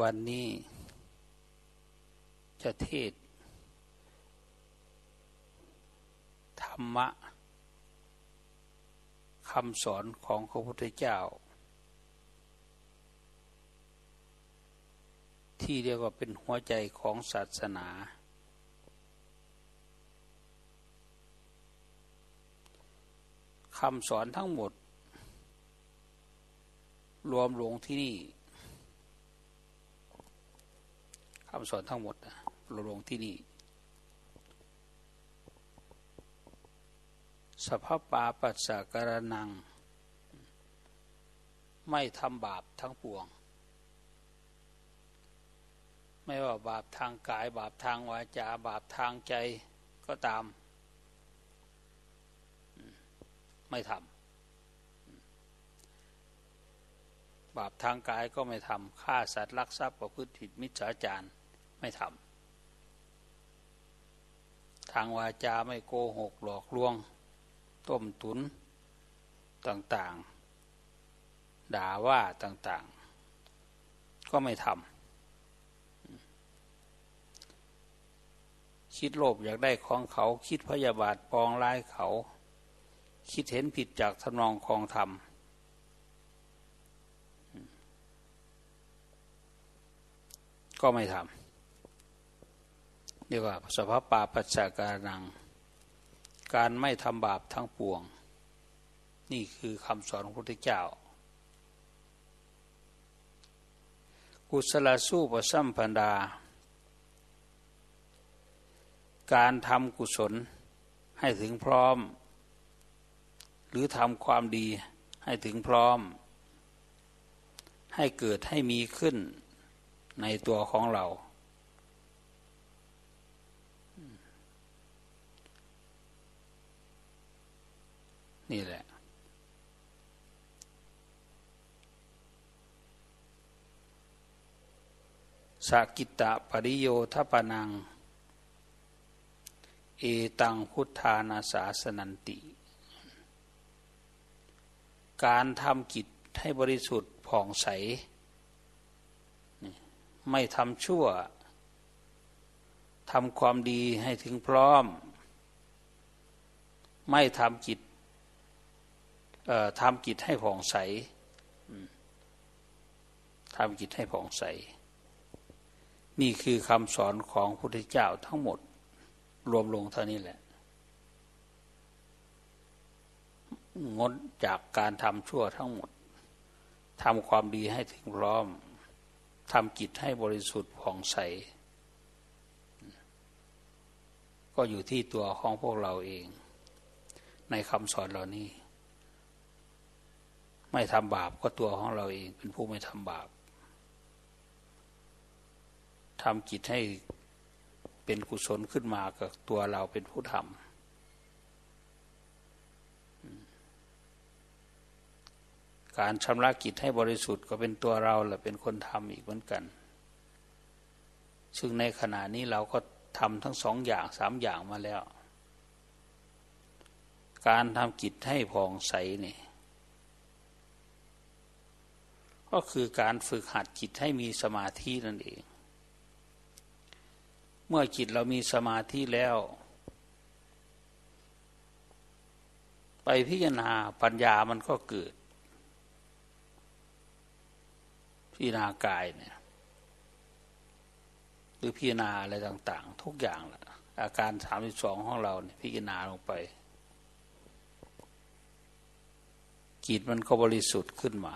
วันนี้ จะเทศ ธรรมะคำสอนของพระพุทธเจ้า ที่เรียกว่าเป็นหัวใจของศาสนา คำสอนทั้งหมด รวมลงที่นี่ คำสอนทั้งหมดรวมลงที่นี่ สภาพปาปัสสะกรนัง ไม่ทำบาปทั้งปวง ไม่ว่าบาปทางกาย บาปทางวาจา บาปทางใจก็ตาม ไม่ทำบาปทางกายก็ไม่ทำฆ่าสัตว์ลักทรัพย์ประพฤติผิดมิจฉาจาร ไม่ทำทางวาจาไม่โกหกหลอกลวง ต้มตุนต่างๆ ด่าว่าต่างๆ ก็ไม่ทำคิดโลภอยากได้ของเขาคิดพยาบาทปองร้ายเขา คิดเห็นผิดจากทำนองคองธรรมก็ไม่ทำ เรียกว่าสภาพปาปัจจากานัง การไม่ทำบาปทั้งปวง นี่คือคำสอนของพระพุทธเจ้า กุศลสู้ประสัมพันดา การทำกุศลให้ถึงพร้อม หรือทำความดีให้ถึงพร้อม ให้เกิดให้มีขึ้นในตัวของเรา นี่แหละ สกิตะปริโยทปนัง เอตังพุทธานาสาสนันติ การทำกิจให้บริสุทธิ์ผ่องใส ไม่ทำชั่วทำความดีให้ถึงพร้อม ไม่ทำกิจ ทำกิจให้ผ่องใสทำกิจให้ผ่องใส นี่คือคำสอนของพระพุทธเจ้าทั้งหมด รวมลงเท่านี้แหละ งดจากการทำชั่วทั้งหมดทำความดีให้ถึงพร้อมทำจิตให้บริสุทธิ์ผ่องใส ก็อยู่ที่ตัวของพวกเราเอง ในคำสอนเหล่านี้ ไม่ทำบาปก็ตัวของเราเอง เป็นผู้ไม่ทำบาปทำจิตให้เป็นกุศลขึ้นมากับตัวเราเป็นผู้ทำการชำระกิจให้บริสุทธิ์ก็เป็นตัวเราแหละเป็นคนทำอีกเหมือนกัน ซึ่งในขณะนี้เราก็ทำทั้งสองอย่างสามอย่างมาแล้ว การทำกิจให้ผ่องใสนี่ ก็คือการฝึกหัดจิตให้มีสมาธินั่นเอง เมื่อจิตเรามีสมาธิแล้ว ไปพิจารณาปัญญามันก็เกิด พิจารณากายเนี่ยหรือพิจารณาอะไรต่าง ๆ ทุกอย่างละอาการสามสิบสองของเราเนี่ยพิจารณาลงไปจิตมันก็บริสุทธิ์ขึ้นมา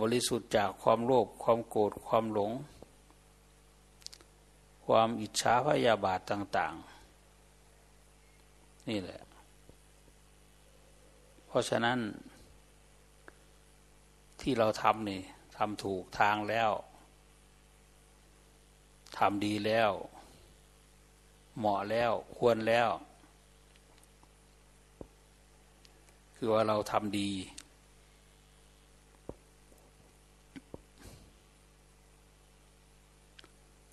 บริสุทธิ์จากความโลภความโกรธความหลง ความอิจฉาพยาบาทต่าง ๆ นี่แหละ เพราะฉะนั้น ที่เราทำนี่ทำถูกทางแล้วทำดีแล้ว เหมาะแล้วควรแล้ว คือว่าเราทำดี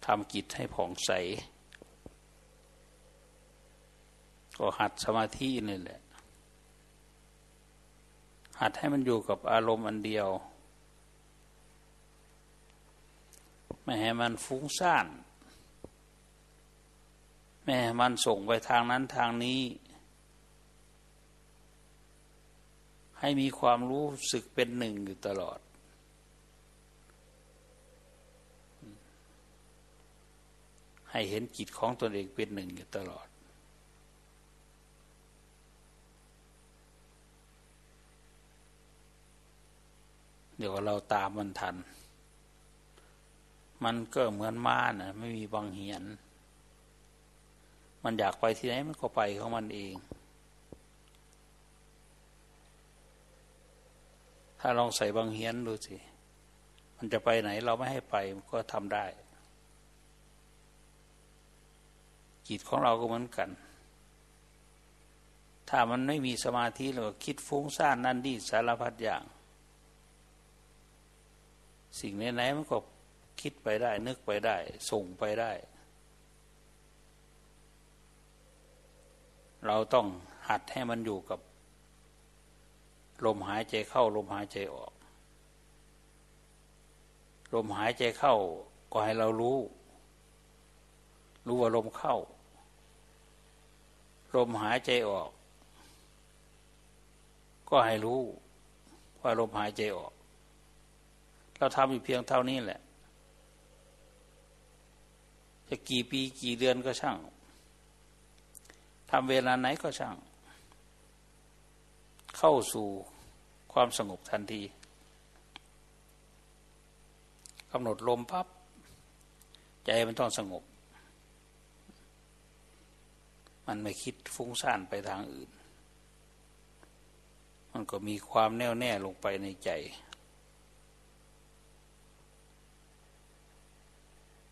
ทำกิจให้ผ่องใส ก็หัดสมาธินี่แหละ หัดให้มันอยู่กับอารมณ์อันเดียว ไม่ให้มันฟุ้งซ่าน ไม่ให้มันส่งไปทางนั้นทางนี้ ให้มีความรู้สึกเป็นหนึ่งอยู่ตลอด ให้เห็นจิตของตนเองเป็นหนึ่งอยู่ตลอด เดี๋ยวเราตามมันทัน มันก็เหมือนม้านะไม่มีบางเหียน มันอยากไปที่ไหนมันก็ไปของมันเอง ถ้าลองใส่บางเหียนดูสิ มันจะไปไหนเราไม่ให้ไปมันก็ทำได้ จิตของเราก็เหมือนกัน ถ้ามันไม่มีสมาธิเราก็คิดฟุ้งซ่านนั่นดีสารพัดอย่าง สิ่งไหนๆมันก็คิดไปได้ นึกไปได้ ส่งไปได้ เราต้องหัดให้มันอยู่กับ ลมหายใจเข้า ลมหายใจออก ลมหายใจเข้าก็ให้เรารู้ รู้ว่าลมเข้า ลมหายใจออก ก็ให้รู้ว่าลมหายใจออก เราทำอยู่เพียงเท่านี้แหละ จะกี่ปีกี่เดือนก็ช่างทำเวลาไหนก็ช่าง เข้าสู่ความสงบทันทีกำหนดลมพับใจมันต้องสงบ มันไม่คิดฟุ้งซ่านไปทางอื่น มันก็มีความแน่วแน่ลงไปในใจ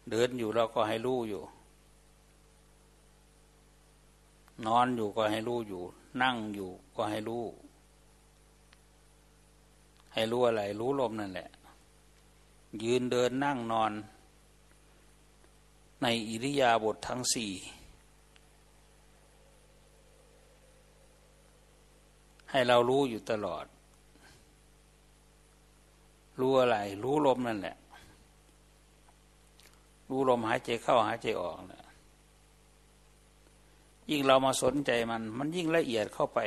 เดินอยู่เราก็ให้รู้อยู่ นอนอยู่ก็ให้รู้อยู่ นั่งอยู่ก็ให้รู้ ให้รู้อะไร รู้ลมนั่นแหละ ยืนเดินนั่งนอน ในอิริยาบถททั้งสี่ ให้เรารู้อยู่ตลอด รู้อะไร รู้ลมนั่นแหละ รู้ลมหายใจเข้าหายใจออกนะยิ่งเรามาสนใจมัน มันยิ่งละเอียดเข้าไป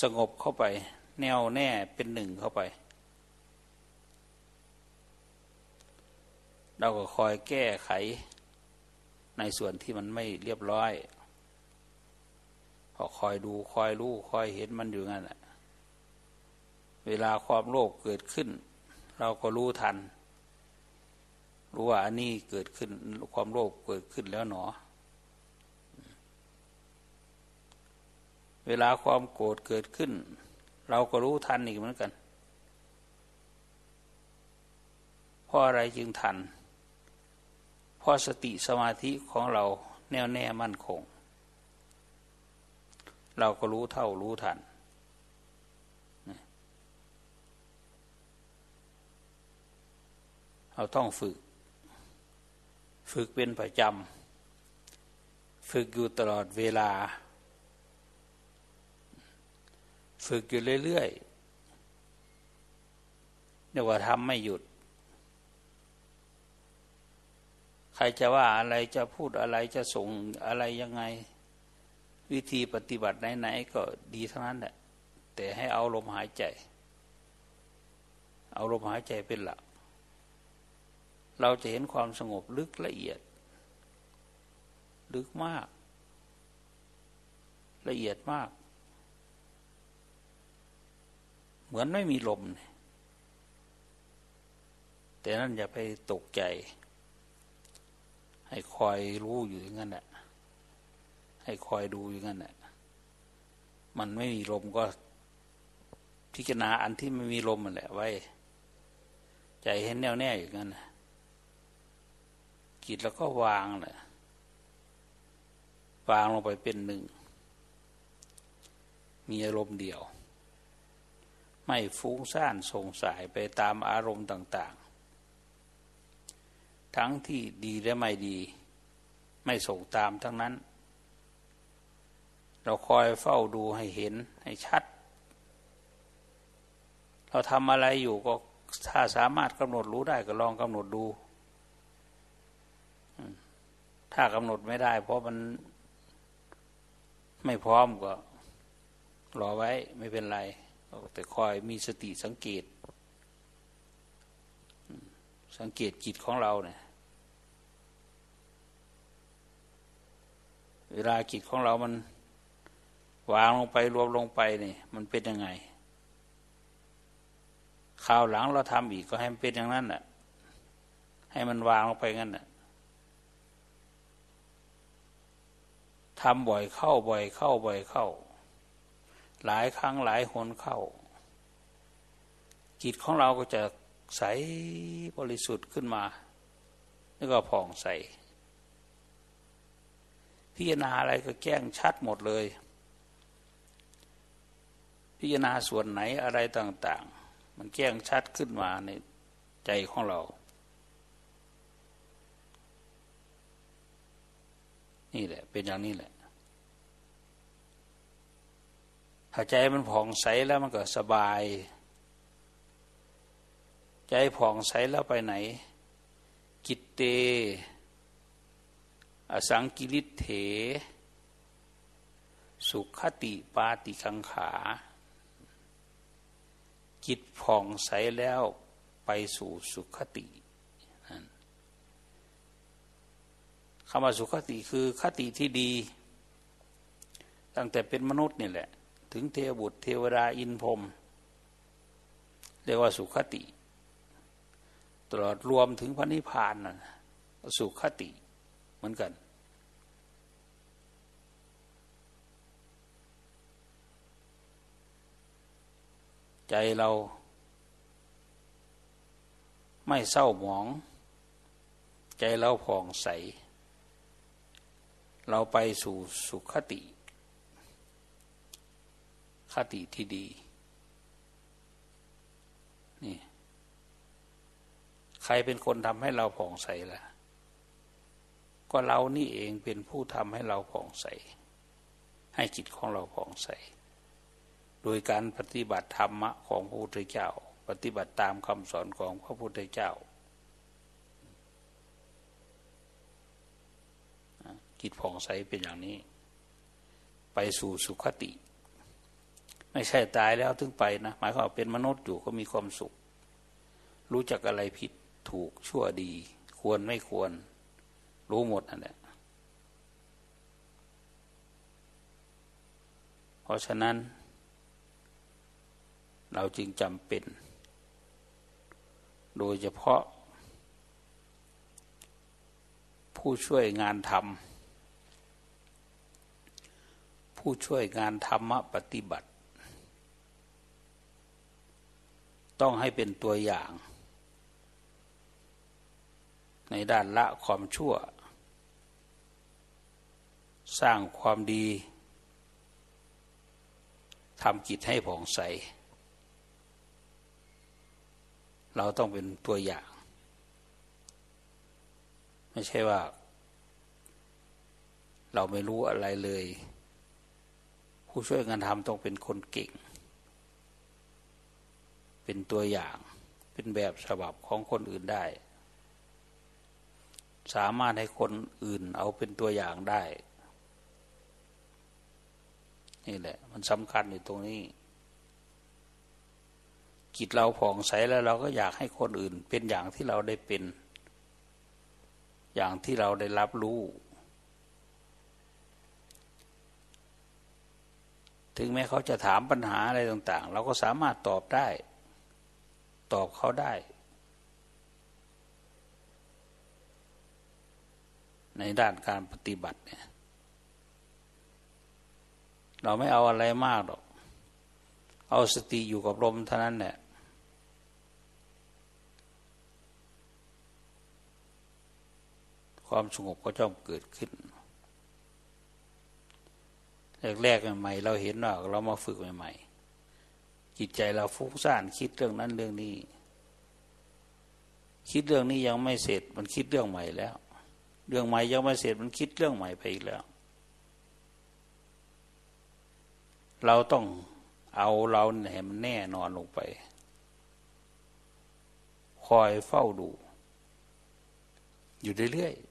สงบเข้าไป แน่วแน่เป็นหนึ่งเข้าไป เราก็คอยแก้ไขในส่วนที่มันไม่เรียบร้อย ก็คอยดูคอยรู้คอยเห็นมันอยู่งั้นแหละเวลาความโลภเกิดขึ้น เราก็รู้ทัน รู้ว่าอันนี้เกิดขึ้นความโลภเกิดขึ้นแล้วหนอ เวลาความโกรธเกิดขึ้น เราก็รู้ทันอีกเหมือนกันเพราะอะไรจึงทันเพราะสติสมาธิของเราแน่วแน่มั่นคง เราก็รู้เท่ารู้ทัน เราต้องฝึก ฝึกเป็นประจำ ฝึกอยู่ตลอดเวลา ฝึกอยู่เรื่อยๆเรียกว่าทำไม่หยุดใครจะว่าอะไรจะพูดอะไรจะส่งอะไรยังไง วิธีปฏิบัติไหนๆก็ดีทั้งนั้นแหละแต่ให้เอาลมหายใจ เอาลมหายใจเป็นหลัก เราจะเห็นความสงบลึกละเอียด ลึกมาก ละเอียดมาก เหมือนไม่มีลม แต่นั่นอย่าไปตกใจ ให้คอยรู้อยู่อย่างนั้นแหละ ให้คอยดูอย่างนั้นแหละมันไม่มีลมก็พิจารณาอันที่ไม่มีลมมันแหละไว้ ใจเห็นแน่วแน่อย่างนั้นนะจิตแล้วก็วางเลยวางลงไปเป็นหนึ่ง มีอารมณ์เดียว ไม่ฟุ้งซ่านสงสัยไปตามอารมณ์ต่าง ๆ ทั้งที่ดีและไม่ดี ไม่ส่งตามทั้งนั้น เราคอยเฝ้าดูให้เห็นให้ชัด เราทำอะไรอยู่ก็ถ้าสามารถกำหนดรู้ได้ก็ลองกำหนดดู ถ้ากำหนดไม่ได้ เพราะมันไม่พร้อมก็รอไว้ไม่เป็นไร แต่คอยมีสติสังเกต สังเกตจิตของเราเนี่ยเวลาจิตของเรามัน วางลงไปรวมลงไปนี่มันเป็นยังไงข่าวหลังเราทำอีกก็ให้มันเป็นอย่างนั้นแหละให้มันวางลงไปงั้นน่ะทำบ่อยเข้าบ่อยเข้าบ่อยเข้า หลายครั้งหลายหนเข้า จิตของเราก็จะใสบริสุทธิ์ขึ้นมา แล้วก็ผ่องใสพิจารณาอะไรก็แจ้งชัดหมดเลย พิจารณาส่วนไหนอะไรต่าง ๆ มันแจ้งชัดขึ้นมาในใจของเรา นี่แหละ เป็นอย่างนี้แหละ ถ้าใจมันผ่องใสแล้วมันก็สบาย ใจผ่องใสแล้วไปไหน กิตเต อสังกิริเถ สุขติปาติคังขา จิตผ่องใสแล้วไปสู่สุขติคำว่าสุขติคือคติที่ดี ตั้งแต่เป็นมนุษย์นี่แหละ ถึงเทวบุตรเทวดาอินพรมเรียกว่าสุขติ ตลอดรวมถึงพระนิพพานนะสุขติเหมือนกัน ใจเรา ไม่เศร้าหมอง ใจเราผ่องใส เราไปสู่สุขติ คติที่ดี นี่ ใครเป็นคนทำให้เราผ่องใสล่ะ ก็เรานี่เองเป็นผู้ทำให้เราผ่องใส ให้จิตของเราผ่องใส โดยการปฏิบัติธรรมะของพระพุทธเจ้า ปฏิบัติตามคำสอนของพระพุทธเจ้าจิตผ่องใสเป็นอย่างนี้ ไปสู่สุขติ ไม่ใช่ตายแล้วถึงไปนะหมายความว่าเป็นมนุษย์อยู่ก็มีความสุข รู้จักอะไรผิดถูกชั่วดี ควรไม่ควร รู้หมดนั่นแหละเพราะฉะนั้น เราจึงจำเป็น โดยเฉพาะ ผู้ช่วยงานทำผู้ช่วยงานธรรมปฏิบัติ ต้องให้เป็นตัวอย่าง ในด้านละความชั่ว สร้างความดีทำจิตให้ผ่องใส เราต้องเป็นตัวอย่าง ไม่ใช่ว่า เราไม่รู้อะไรเลย ผู้ช่วยงานทำต้องเป็นคนเก่ง เป็นตัวอย่าง เป็นแบบฉบับของคนอื่นได้ สามารถให้คนอื่นเอาเป็นตัวอย่างได้ นี่แหละ มันสำคัญอยู่ตรงนี้ จิตเราผ่องใสแล้วเราก็อยากให้คนอื่น เป็นอย่างที่เราได้เป็น อย่างที่เราได้รับรู้ ถึงแม้เขาจะถามปัญหาอะไรต่าง ๆ เราก็สามารถตอบได้ ตอบเขาได้ ในด้านการปฏิบัติเนี่ยเราไม่เอาอะไรมากหรอก เอาสติอยู่กับลมเท่านั้นแหละ ความสงบก็จะเกิดขึ้นแรกๆใหม่เราเห็นว่าเรามาฝึกใหม่ๆจิตใจเราฟุ้งซ่านคิดเรื่องนั้นเรื่องนี้ คิดเรื่องนี้ยังไม่เสร็จมันคิดเรื่องใหม่แล้ว เรื่องใหม่ยังไม่เสร็จมันคิดเรื่องใหม่ไปอีกแล้ว เราต้องเอาเราเนี่ยมันแน่นอนลงไป คอยเฝ้าดู อยู่เรื่อยๆ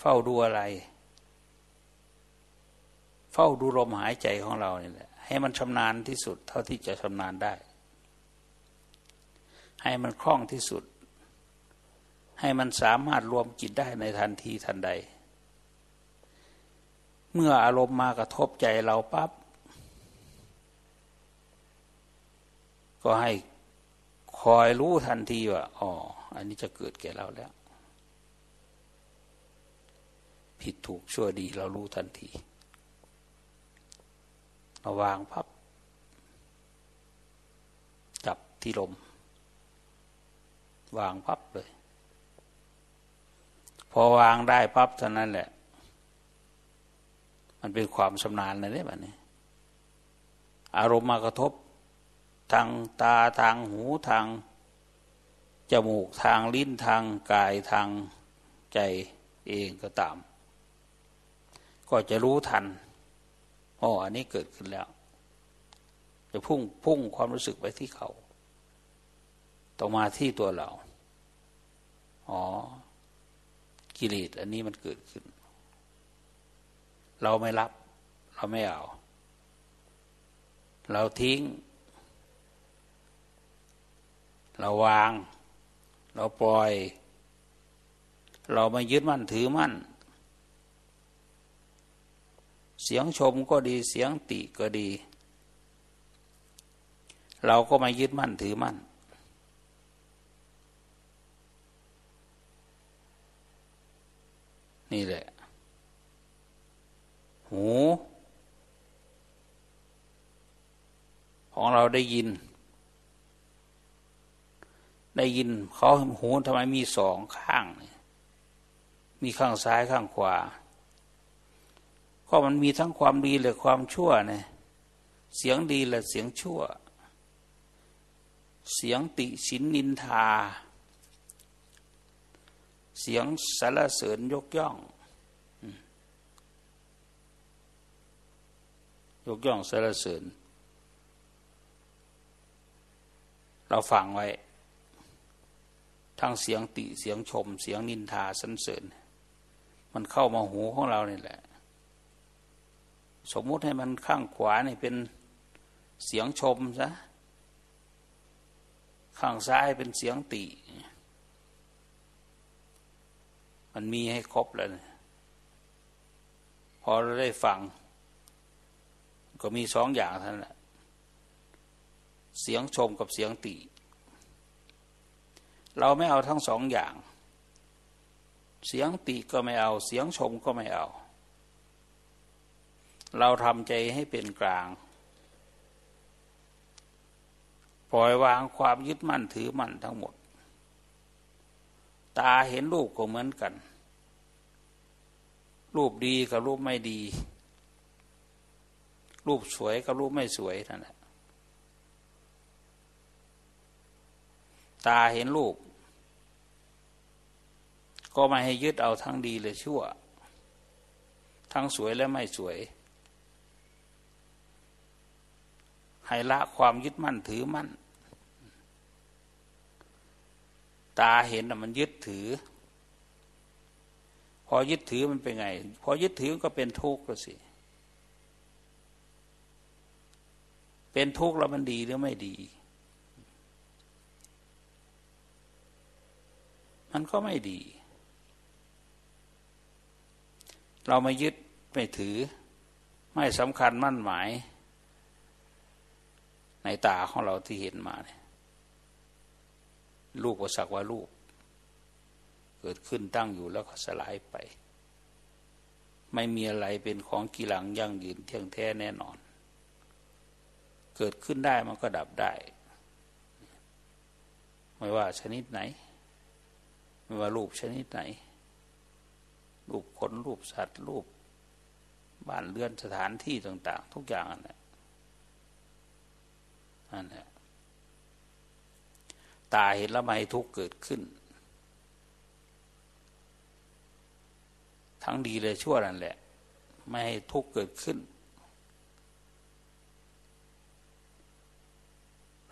เฝ้าดูอะไร เฝ้าดูลมหายใจของเราเนี่ยแหละให้มันชำนาญที่สุด เท่าที่จะชำนาญได้ ให้มันคล่องที่สุด ให้มันสามารถรวมจิตได้ในทันทีทันใด เมื่ออารมณ์มากระทบใจเราปับ๊บก็ให้คอยรู้ทันทีว่าอ๋ออันนี้จะเกิดแก่เราแล้ว ผิดถูกชั่วดีเรารู้ทันทีเราวางพับ จับที่ลม วางพับเลย พอวางได้พับเท่านั้นแหละ มันเป็นความชำนาญเลยเนี่ยแบบนี้ อารมณ์มากระทบ ทางตาทางหูทางจมูกทางลิ้นทางกายทางใจเองก็ตาม ก็จะรู้ทันอ๋ออันนี้เกิดขึ้นแล้ว จะพุ่งพุ่งความรู้สึกไปที่เขาต้อมาที่ตัวเรา อ๋อ กิเลสอันนี้มันเกิดขึ้น เราไม่รับ เราไม่เอา เราทิ้ง เราวาง เราปล่อย เราไม่ยึดมั่นถือมั่น เสียงชมก็ดีเสียงติก็ดี เราก็ไม่ยึดมั่นถือมั่น นี่แหละ หู ของเราได้ยิน ได้ยินเขาหูทำไมมีสองข้าง มีข้างซ้ายข้างขวา ก็มันมีทั้งความดีและความชั่วเนี่ยเสียงดีและเสียงชั่ว เสียงติสินนินทา เสียงสารเสริญยกย่อง ยกย่องสารเสริญ เราฟังไว้ ทั้งเสียงติเสียงชม เสียงนินทาสรรเสริญ มันเข้ามาหูของเราเนี่แหละ สมมุติให้มันข้างขวานี่เป็นเสียงชมซะข้างซ้ายเป็นเสียงติ มันมีให้ครบแล้วนพอเราได้ฟัง ก็มีสองอย่างท่านแหละ เสียงชมกับเสียงติ เราไม่เอาทั้งสองอย่าง เสียงติก็ไม่เอา เสียงชมก็ไม่เอา เราทำใจให้เป็นกลาง ปล่อยวางความยึดมั่นถือมั่นทั้งหมด ตาเห็นรูปก็เหมือนกัน รูปดีกับรูปไม่ดี รูปสวยกับรูปไม่สวยนั่นแหละตาเห็นรูป ก็ไม่ให้ยึดเอาทั้งดีเลยชั่ว ทั้งสวยและไม่สวย ให้ละความยึดมั่นถือมั่น ตาเห็นมันยึดถือ พอยึดถือมันเป็นไง พอยึดถือก็เป็นทุกข์ก็สิ เป็นทุกข์แล้วมันดีหรือไม่ดี มันก็ไม่ดี เราไม่ยึดไม่ถือ ไม่สำคัญมั่นหมาย ในตาของเราที่เห็นมาเนี่ยลูกก็สักว่าลูกเกิดขึ้นตั้งอยู่แล้วก็สลายไป ไม่มีอะไรเป็นของกีหลังยั่งยืนเที่ยงแท้แน่นอน เกิดขึ้นได้มันก็ดับได้ ไม่ว่าชนิดไหน ไม่ว่ารูปชนิดไหน รูปคนรูปสัตว์รูปบ้านเรือนสถานที่ต่าง ๆ ทุกอย่างนั่นแหละ นั่นแหละตาเห็นแล้วไม่ทุกเกิดขึ้น ทั้งดีเลยชั่วนั่นแหละ ไม่ให้ทุกเกิดขึ้น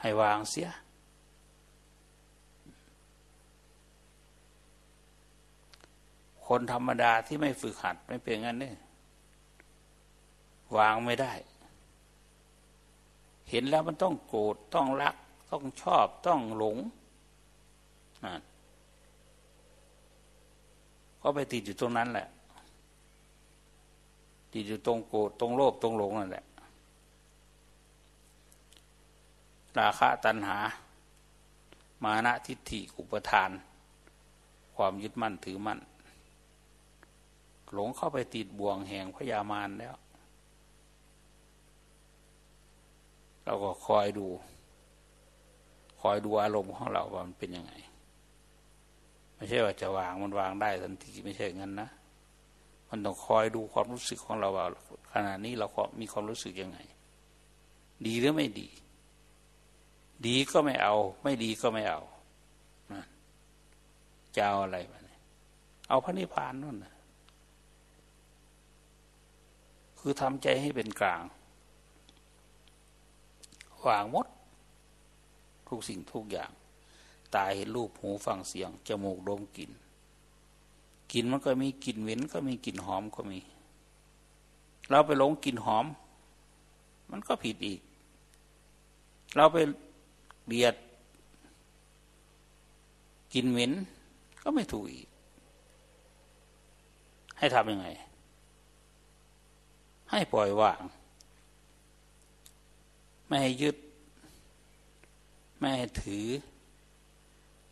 ให้วางเสีย คนธรรมดาที่ไม่ฝึกหัดไม่เป็นงั้นเนี่ยวางไม่ได้ เห็นแล้วมันต้องโกรธต้องรัก ต้องชอบต้องหลงนั่นก็ไปติดอยู่ตรงนั้นแหละ ติดอยู่ตรงโกรธตรงโลภตรงหลงนั่นแหละ ราคะตัณหา มานะทิฏฐิอุปทาน ความยึดมั่นถือมั่น หลงเข้าไปติดบ่วงแห่งพยามารแล้ว เราก็คอยดู คอยดูอารมณ์ของเราว่ามันเป็นยังไง ไม่ใช่ว่าจะวางมันวางได้ทันทีไม่ใช่งั้นนะมันต้องคอยดูความรู้สึกของเราว่าขณะนี้เรามีความรู้สึกยังไง ดีหรือไม่ดี ดีก็ไม่เอา ไม่ดีก็ไม่เอาจะเอาอะไรมาเนี่ยเอาพระนิพพานนั่นนะคือทำใจให้เป็นกลาง วางหมด ทุกสิ่งทุกอย่าง ตาเห็นรูปหูฟังเสียง จมูกดมกลิ่นกลิ่นมันก็มีกลิ่นเหม็นก็มีกลิ่นหอมก็มี เราไปหลงกลิ่นหอม มันก็ผิดอีก เราไปเบียดกลิ่นเหม็นก็ไม่ถูกอีก ให้ทำยังไง ให้ปล่อยวาง ไม่ให้ยึด ไม่ให้ถือ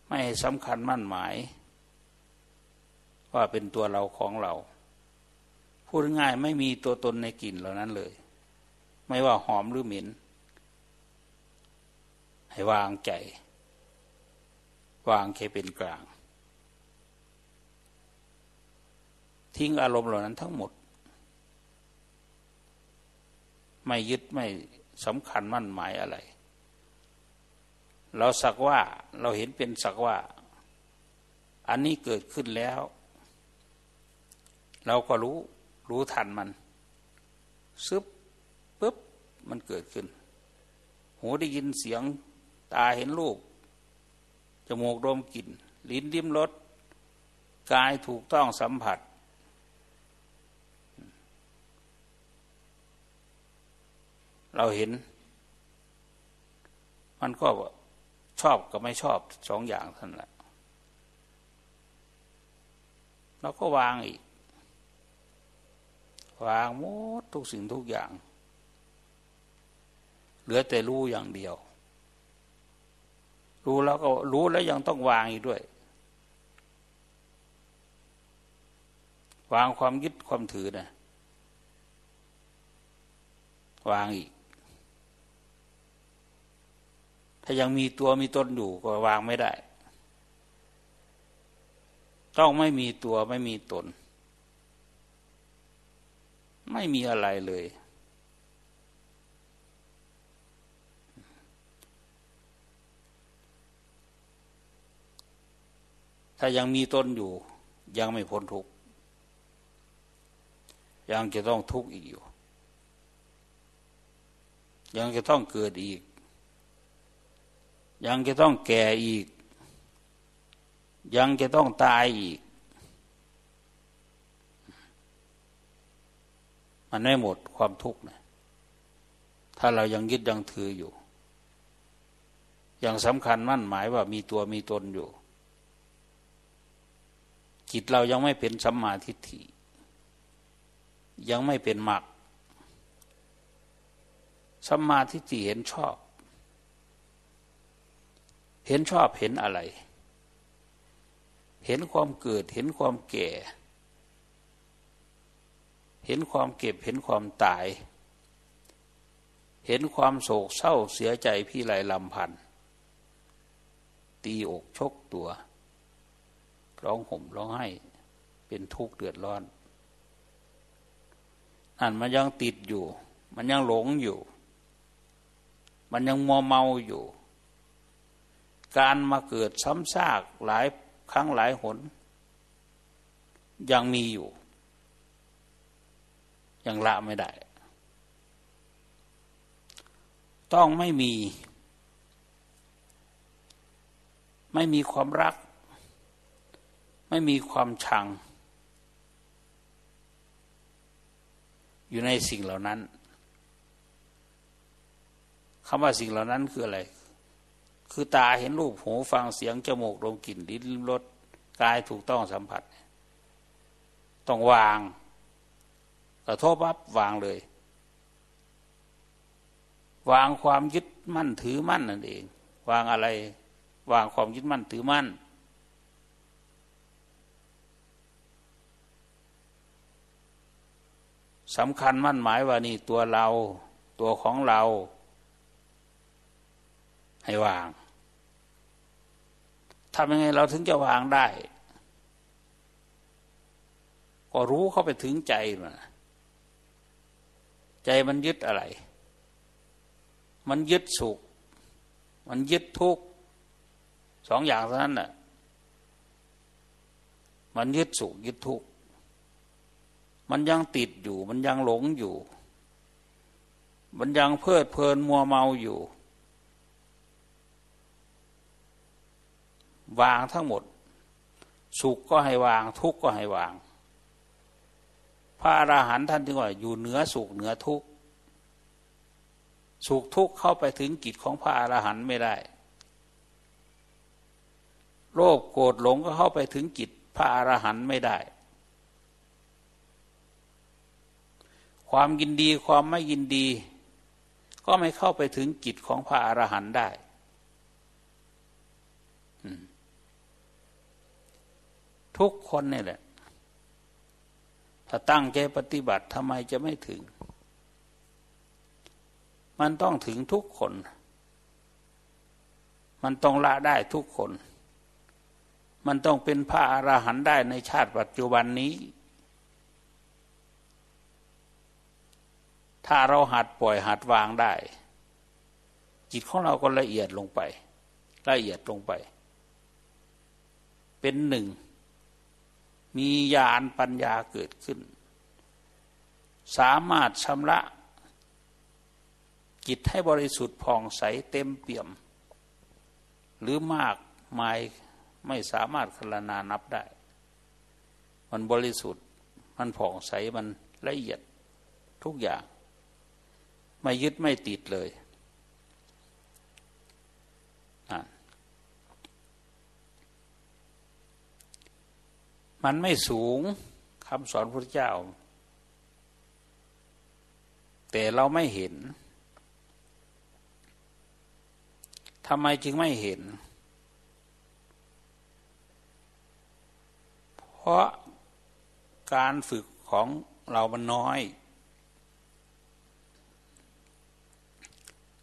ไม่ให้สำคัญมั่นหมาย ว่าเป็นตัวเราของเรา พูดง่ายไม่มีตัวตนในกลิ่นเหล่านั้นเลย ไม่ว่าหอมหรือเหม็น ให้วางใจ วางแค่เป็นกลาง ทิ้งอารมณ์เหล่านั้นทั้งหมด ไม่ยึดไม่ สำคัญมั่นหมายอะไร เราสักว่าเราเห็นเป็นสักว่า อันนี้เกิดขึ้นแล้ว เราก็รู้รู้ทันมันซึบปุ๊บมันเกิดขึ้น หูได้ยินเสียงตาเห็นรูปจมูกดมกลิ่นลิ้นดิ้มรสกายถูกต้องสัมผัส เราเห็น มันก็ชอบกับไม่ชอบสองอย่างท่านแหละเราก็วางอีก วางหมดทุกสิ่งทุกอย่าง เหลือแต่รู้อย่างเดียว รู้แล้วก็รู้แล้วยังต้องวางอีกด้วย วางความยึดความถือนะวางอีก ถ้ายังมีตัวมีตนอยู่ก็วางไม่ได้ ต้องไม่มีตัวไม่มีตน ไม่มีอะไรเลย ถ้ายังมีตนอยู่ ยังไม่พ้นทุกข์ยังจะต้องทุกข์อีกอยู่ ยังจะต้องเกิดอีก ยังจะต้องแก่อีก ยังจะต้องตายอีก มันไม่หมดความทุกข์นะถ้าเรายังยึดยังถืออยู่ ยังสำคัญมั่นหมายว่ามีตัวมีตนอยู่ จิตเรายังไม่เป็นสัมมาทิฏฐิ ยังไม่เป็นมรรคสัมมาทิฏฐิเห็นชอบ เห็นชอบเห็นอะไร เห็นความเกิด เห็นความแก่ เห็นความเก็บ เห็นความตาย เห็นความโศกเศร้าเสียใจพี่ไหลลำพัน ตีอกชกตัว ร้องห่มร้องไห้ เป็นทุกข์เดือดร้อนนั่นมันยังติดอยู่ มันยังหลงอยู่ มันยังมัวเมาอยู่ การมาเกิดซ้ำซากหลายครั้งหลายหน ยังมีอยู่ ยังละไม่ได้ ต้องไม่มี ไม่มีความรัก ไม่มีความชัง อยู่ในสิ่งเหล่านั้นคำว่าสิ่งเหล่านั้นคืออะไร คือตาเห็นรูปหูฟังเสียงจมูกลมกลิ่นลิ้นรสกายถูกต้องสัมผัส ต้องวางกระทบปั๊บวางเลย วางความยึดมั่นถือมั่นนั่นเอง วางอะไร วางความยึดมั่นถือมั่น สำคัญมั่นหมายว่านี่ตัวเรา ตัวของเรา ให้วาง ทำยังไงเราถึงจะวางได้ ก็รู้เข้าไปถึงใจมันใจมันยึดอะไร มันยึดสุข มันยึดทุกข์สองอย่างเท่านั้นน่ะ มันยึดสุขยึดทุกข์มันยังติดอยู่ มันยังหลงอยู่ มันยังเพลิดเพลินมัวเมาอยู่ วางทั้งหมด สุขก็ให้วาง ทุกข์ก็ให้วาง พระอราหันต์ท่านจึงว่าอยู่เหนือสุขเหนือทุกข์สุขทุกข์เข้าไปถึงกิจของพระอราหันต์ไม่ได้ โลภโกรธหลงก็เข้าไปถึงกิจพระอราหันต์ไม่ได้ ความยินดีความไม่ยินดี ก็ไม่เข้าไปถึงกิจของพระอรหันต์ได้ ทุกคนนี่แหละ ถ้าตั้งใจปฏิบัติทำไมจะไม่ถึง มันต้องถึงทุกคน มันต้องละได้ทุกคน มันต้องเป็นพระอรหันต์ได้ในชาติปัจจุบันนี้ ถ้าเราหัดปล่อยหัดวางได้ จิตของเราก็ละเอียดลงไป ละเอียดลงไป เป็นหนึ่ง มีญาณปัญญาเกิดขึ้น สามารถชำระจิตให้บริสุทธิ์ผ่องใสเต็มเปี่ยม หรือมากมายไม่สามารถคลนานับได้ มันบริสุทธิ์มันผ่องใสมันละเอียดทุกอย่าง ไม่ยึดไม่ติดเลย มันไม่สูงคำสอนพระเจ้า แต่เราไม่เห็นทำไมจึงไม่เห็น เพราะการฝึกของเรามันน้อย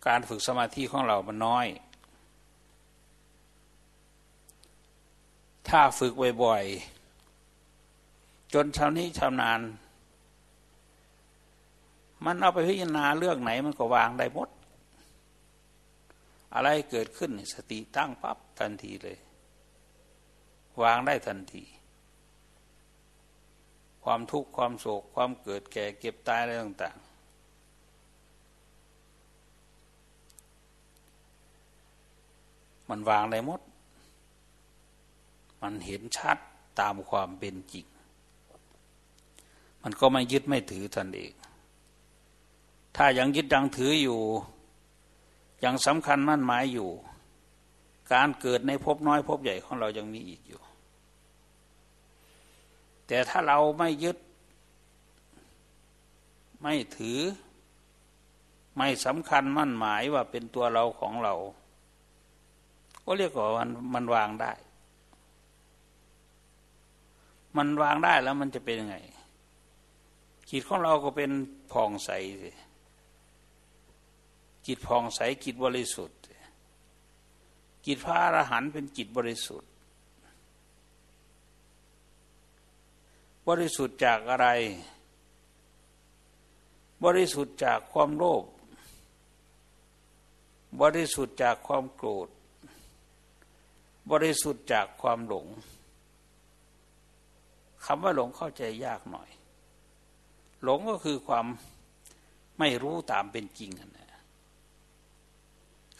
การฝึกสมาธิของเรามันน้อย ถ้าฝึกบ่อยๆ จนชาวนี้ชาวนาน มันเอาไปพิจารณาเรื่องไหนมันก็วางได้หมด อะไรเกิดขึ้นสติตั้งปั๊บทันทีเลย วางได้ทันที ความทุกข์ความโศกความเกิดแก่เก็บตายอะไรต่างๆ มันวางได้หมด มันเห็นชัดตามความเป็นจริง มันก็ไม่ยึดไม่ถือตนเองถ้ายังยึดยังถืออยู่ ยังสำคัญมั่นหมายอยู่ การเกิดในภพน้อยภพใหญ่ของเรายังมีอีกอยู่ แต่ถ้าเราไม่ยึด ไม่ถือ ไม่สำคัญมั่นหมายว่าเป็นตัวเราของเรา ก็เรียกว่ามันมันวางได้ มันวางได้แล้วมันจะเป็นยังไง จิตของเราก็เป็นผ่องใสจิตผ่องใสจิตบริสุทธิ์ จิตพระอรหันต์เป็นจิตบริสุทธิ์ บริสุทธิ์จากอะไร บริสุทธิ์จากความโลภบริสุทธิ์จากความโกรธ บริสุทธิ์จากความหลงคำว่าหลงเข้าใจยากหน่อย หลงก็คือความไม่รู้ตามเป็นจริงนะ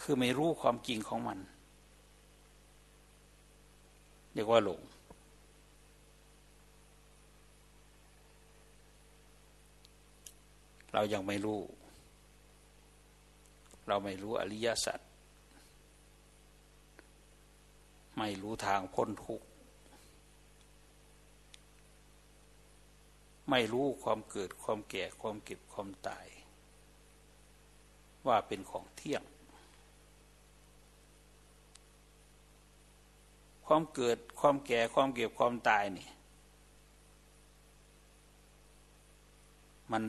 คือไม่รู้ความจริงของมัน เรียกว่าหลง เรายังไม่รู้ เราไม่รู้อริยสัจ ไม่รู้ทางพ้นทุกข์ ไม่รู้ความเกิดความแก่ความเก็บความตาย ว่าเป็นของเที่ยง ความเกิดความแก่ความเก็บความตายนี่ มัน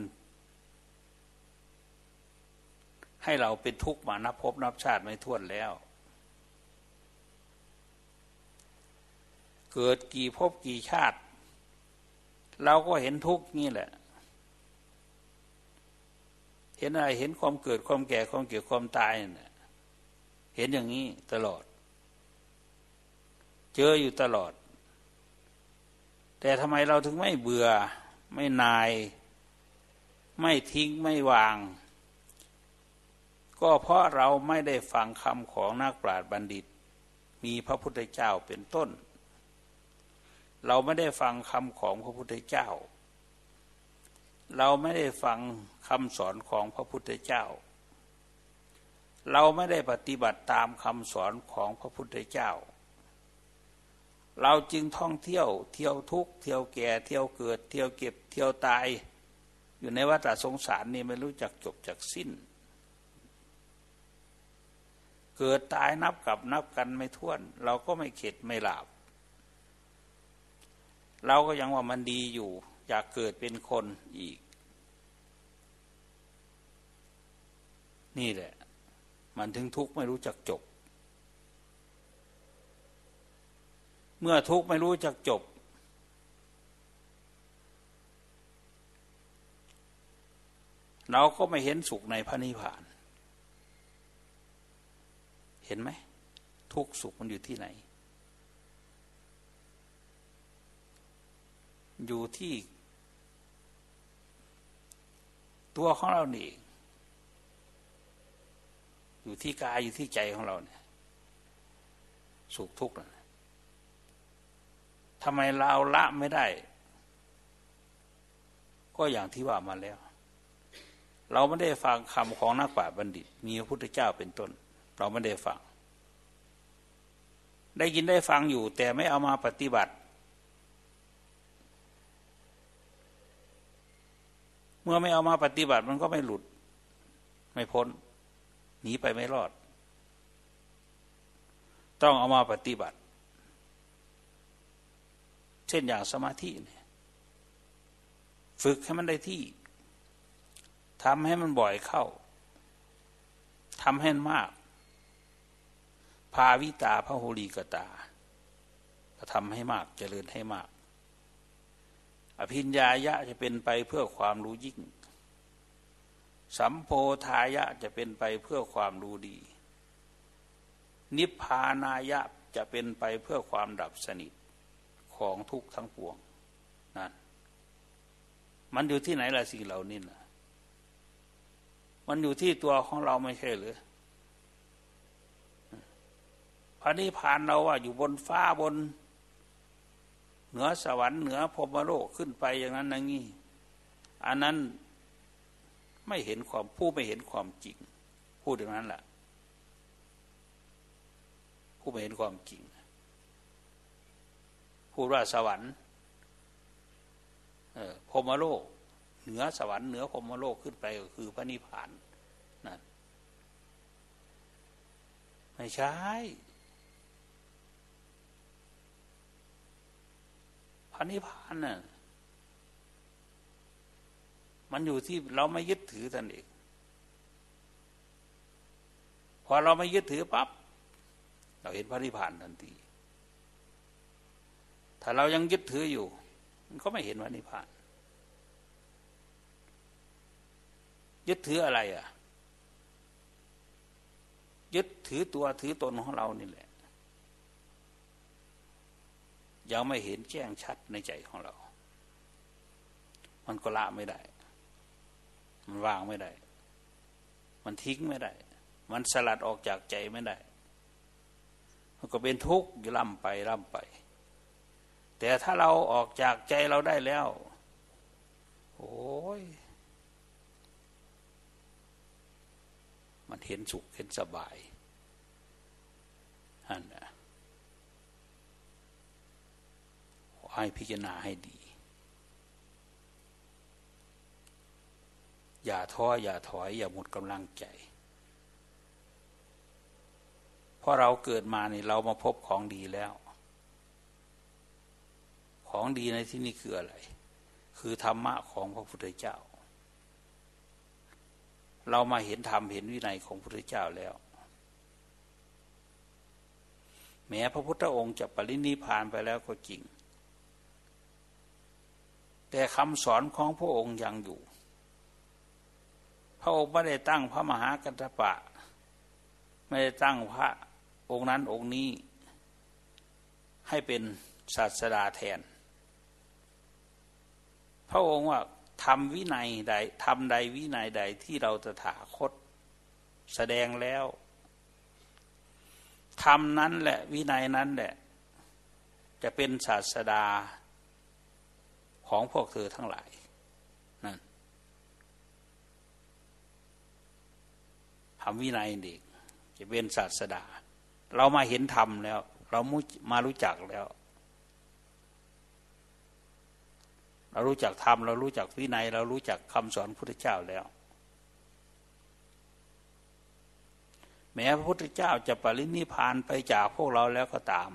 ให้เราเป็นทุกข์มานับพบนับชาติไม่ท้วนแล้ว เกิดกี่พบกี่ชาติ เราก็เห็นทุกข์นี่แหละ เห็นอะไรเห็นความเกิดความแก่ความเก็บความตายเนี่ยเห็นอย่างนี้ตลอด เจออยู่ตลอด แต่ทำไมเราถึงไม่เบื่อ ไม่นาย ไม่ทิ้งไม่วาง ก็เพราะเราไม่ได้ฟังคำของนักปราชญ์บัณฑิต มีพระพุทธเจ้าเป็นต้น เราไม่ได้ฟังคำของพระพุทธเจ้า เราไม่ได้ฟังคำสอนของพระพุทธเจ้า เราไม่ได้ปฏิบัติตามคำสอนของพระพุทธเจ้า เราจึงท่องเที่ยว เที่ยวทุกเที่ยวแก่ เที่ยวเกิด เที่ยวเก็บ เที่ยวตาย อยู่ในวัฏสงสารนี่ไม่รู้จักจบจากสิ้น เกิดตายนับกับนับกันไม่ท้วน เราก็ไม่เข็ดไม่หลาบ เราก็ยังว่ามันดีอยู่ อยากเกิดเป็นคนอีก นี่แหละ มันถึงทุกข์ไม่รู้จักจบ เมื่อทุกข์ไม่รู้จักจบ เราก็ไม่เห็นสุขในพระนิพพาน เห็นไหม ทุกสุขมันอยู่ที่ไหน อยู่ที่ ตัวของเรานี่อยู่ที่กายอยู่ที่ใจของเราเนี่ย สุขทุกข์นะทำไมเราละไม่ได้ ก็อย่างที่ว่ามาแล้ว เราไม่ได้ฟังคำของนักปราชญ์บัณฑิต มีพระพุทธเจ้าเป็นต้น เราไม่ได้ฟัง ได้ยินได้ฟังอยู่ แต่ไม่เอามาปฏิบัติ เมื่อไม่เอามาปฏิบัติมันก็ไม่หลุด ไม่พ้น หนีไปไม่รอด ต้องเอามาปฏิบัติ เช่นอย่างสมาธิเนี่ยฝึกให้มันได้ที่ทำให้มันบ่อยเข้าทำให้มันมาก ภาวิตาพระโหรีกตาทำให้มากจเจริญให้มาก อภิญญายะจะเป็นไปเพื่อความรู้ยิ่ง สัมโพธายะจะเป็นไปเพื่อความรู้ดี นิพพานายะจะเป็นไปเพื่อความดับสนิทของทุกทั้งปวงนั่นมันอยู่ที่ไหนล่ะสิ่งเหล่านี้นะมันอยู่ที่ตัวของเราไม่ใช่หรือพระนิพพานเราว่าอยู่บนฟ้าบน เหนือสวรรค์เหนือพรมโลกขึ้นไปอย่างนั้นอย่งนี้อันนั้นไม่เห็นความผู้ไม่เห็นความจริง พูดอย่างนั้นแหละผู้ไม่เห็นความจริง พูดว่าสวรรค์พรมโลก เหนือสวรรค์เหนือพรมโลกขึ้นไปก็คือพระนิพพานนั่นไม่ใช่ พระนิพพานน่ะมันอยู่ที่เราไม่ยึดถือท่านเองพอเราไม่ยึดถือปับ๊บเราเห็นพระนิพพานทันที ถ้าเรายังยึดถืออยู่ มันก็ไม่เห็นว่านิพพาน ยึดถืออะไรอะ ยึดถือตัวถือตนของเรานี่แหละ ยังไม่เห็นแจ้งชัดในใจของเรา มันก็ละไม่ได้ มันวางไม่ได้ มันทิ้งไม่ได้ มันสลัดออกจากใจไม่ได้ มันก็เป็นทุกข์อยู่ล่ำไปล่ำไป แต่ถ้าเราออกจากใจเราได้แล้ว โอ้ย มันเห็นสุขเห็นสบายอันนะขอ ให้พิจารณาให้ดี อย่าท้ออย่าถอย อย่าหมดกำลังใจเพราะเราเกิดมาเนี่เรามาพบของดีแล้ว ของดีในที่นี้คืออะไร คือธรรมะของพระพุทธเจ้า เรามาเห็นธรรมเห็นวินัยของพระพุทธเจ้าแล้วแม้พระพุทธองค์จะปรินิพานไปแล้วก็จริง แต่คำสอนของพระองค์ยังอยู่ พระองค์ไม่ได้ตั้งพระมหากัตปะ ไม่ได้ตั้งพระองค์นั้นองค์นี้ ให้เป็นศาสดาแทน พระองค์ว่าทำวินัยใดทำใดวินัยใดที่เราตถาคต แสดงแล้วทำนั้นแหละวินัยนั้นแหละ จะเป็นศาสดา ของพวกเธอทั้งหลายนั่นทำวินัยเด็กจะเป็นศาสดา เรามาเห็นธรรมแล้ว เรามารู้จักแล้ว เรารู้จักธรรมเรารู้จักวินัย เรารู้จักคำสอนพระพุทธเจ้าแล้วแม้พระพุทธเจ้าจะปรินิพานไปจากพวกเราแล้วก็ตาม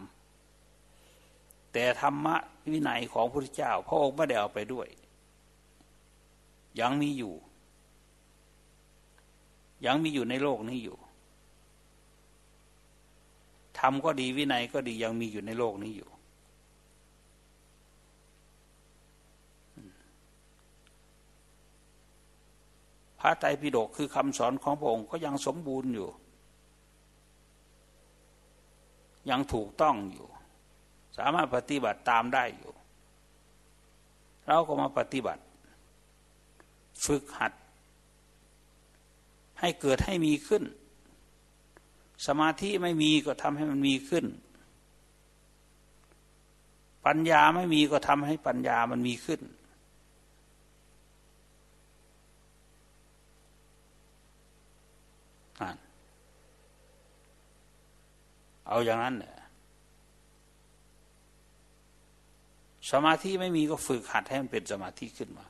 แต่ธรรมะ วินัยของพระพุทธเจ้า พระองค์ไม่ได้เอาไปด้วย ยังมีอยู่ ยังมีอยู่ในโลกนี้อยู่ธรรมก็ดีวินัยก็ดียังมีอยู่ในโลกนี้อยู่ พระไตรปิฎกคือคำสอนของพระองค์ก็ยังสมบูรณ์อยู่ ยังถูกต้องอยู่ สามารถปฏิบัติตามได้อยู่ เราก็มาปฏิบัติ ฝึกหัด ให้เกิดให้มีขึ้น สมาธิไม่มีก็ทำให้มันมีขึ้น ปัญญาไม่มีก็ทำให้ปัญญามันมีขึ้นเอาอย่างนั้นเนี่ย สมาธิไม่มีก็ฝึกหัดให้มันเป็นสมาธิขึ้นมา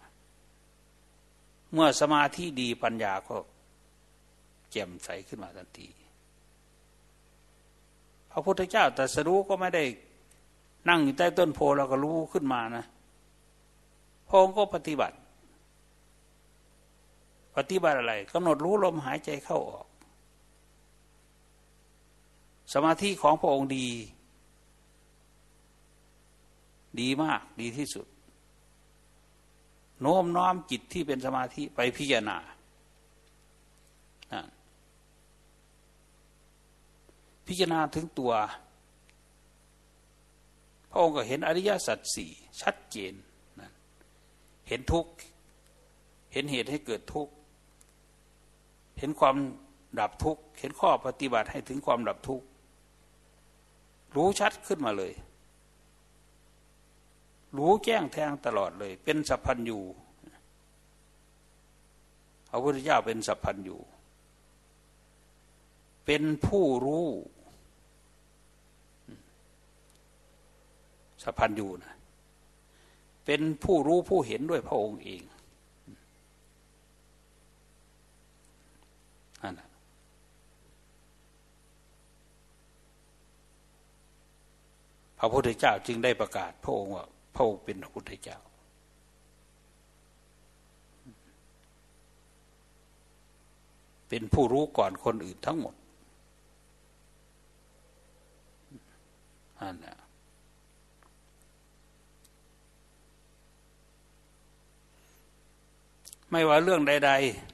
เมื่อสมาธิดีปัญญาก็แจ่มใสขึ้นมาทันที พระพุทธเจ้าแต่สรู้ก็ไม่ได้นั่งอยู่ใต้ต้นโพแล้วก็รู้ขึ้นมานะพระองค์ก็ปฏิบัติ ปฏิบัติอะไรกำหนดรู้ลมหายใจเข้าออก สมาธิของพระองค์ดี ดีมากดีที่สุด โน้มน้อมจิตที่เป็นสมาธิไปพิจารณาพิจารณาถึงตัว พระองค์ก็เห็นอริยสัจสี่ชัดเจนนะเห็นทุกข์ เห็นเหตุให้เกิดทุกข์ เห็นความดับทุกข์ เห็นข้อปฏิบัติให้ถึงความดับทุกข์ รู้ชัดขึ้นมาเลย รู้แจ้งแทงตลอดเลย เป็นสัพพัญญูพระพุทธเจ้าเป็นสัพพัญญูเป็นผู้รู้สัพพัญญูนะเป็นผู้รู้ผู้เห็นด้วยพระองค์เองนั่นพระพุทธเจ้าจึงได้ประกาศพระองค์ว่า ระองค์เป็นพระพุทธเจ้า เป็นผู้รู้ก่อนคนอื่นทั้งหมดอันนี้ไม่ว่าเรื่องใด ๆ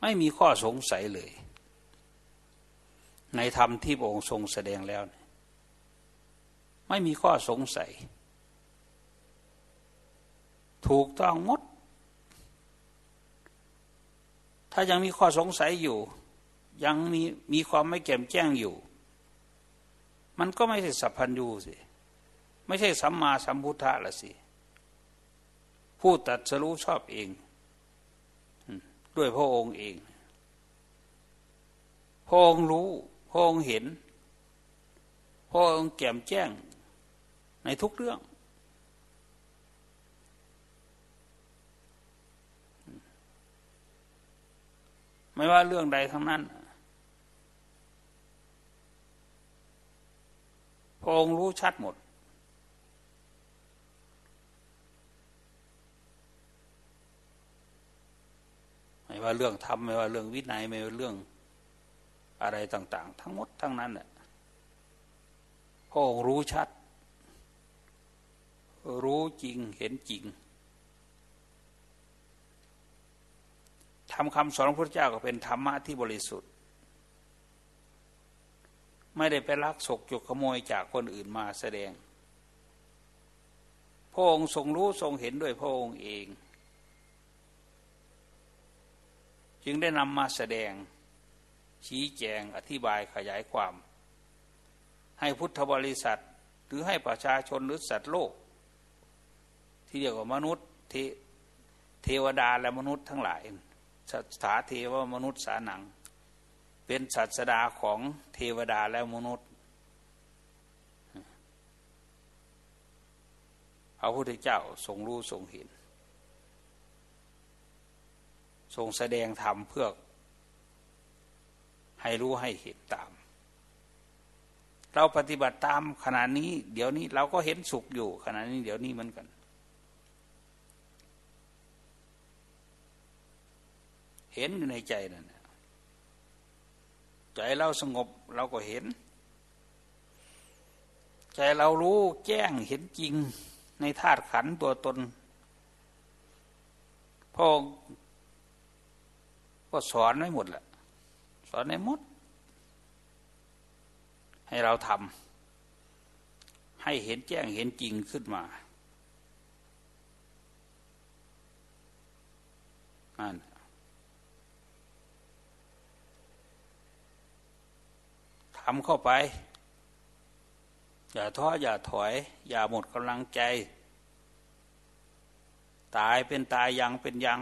ไม่มีข้อสงสัยเลย ในธรรมที่พระองค์ทรงแสดงแล้ว ไม่มีข้อสงสัย ถูกต้องหมด ถ้ายังมีข้อสงสัยอยู่ ยังมีมีความไม่แจ่มแจ้งอยู่ มันก็ไม่ใช่สัพพัญญูสิ ไม่ใช่สัมมาสัมพุทธะละสิ ผู้ตัดสรู้ชอบเอง ด้วยพระองค์เองพระองค์รู้ พระองค์เห็นพระองค์แจ่มแจ้งในทุกเรื่อง ไม่ว่าเรื่องใดทั้งนั้นพระองค์รู้ชัดหมด ไม่ว่าเรื่องธรรมไม่ว่าเรื่องวินัยไม่ว่าเรื่อง อะไรต่าง ๆ ทั้งหมดทั้งนั้นแหละพระองค์รู้ชัด รู้จริงเห็นจริงทำคำสอนพระพุทธเจ้าก็เป็นธรรมะที่บริสุทธิ์ ไม่ได้ไปลักศกจุกขโมยจากคนอื่นมาแสดง พระองค์ทรงรู้ทรงเห็นด้วยพระองค์เอง จึงได้นำมาแสดง ชี้แจงอธิบายขยายความ ให้พุทธบริษัทหรือให้ประชาชนหรือสัตว์โลก ที่เรียกว่ามนุษย์เทวดาและมนุษย์ทั้งหลายสาเทวมนุษย์สาหนัง เป็นศาสดาของเทวดาและมนุษย์พระพุทธเจ้าทรงรู้ทรงเห็น ทรงแสดงธรรมเพื่อ ให้รู้ให้เห็นตาม เราปฏิบัติตามขณะนี้ เดี๋ยวนี้เราก็เห็นสุขอยู่ขณะนี้ เดี๋ยวนี้เหมือนกัน เห็นอยู่ในใจนั่นใจเราสงบเราก็เห็น ใจเรารู้แจ้งเห็นจริงในธาตุขันตัวตนพ่อก็สอนไว้หมดแหละ อนในมด ให้เราทำให้เห็นแจ้งเห็นจริงขึ้นมาอันทำเข้าไป อย่าท้ออย่าถอย อย่าหมดกำลังใจ ตายเป็นตายยังเป็นยัง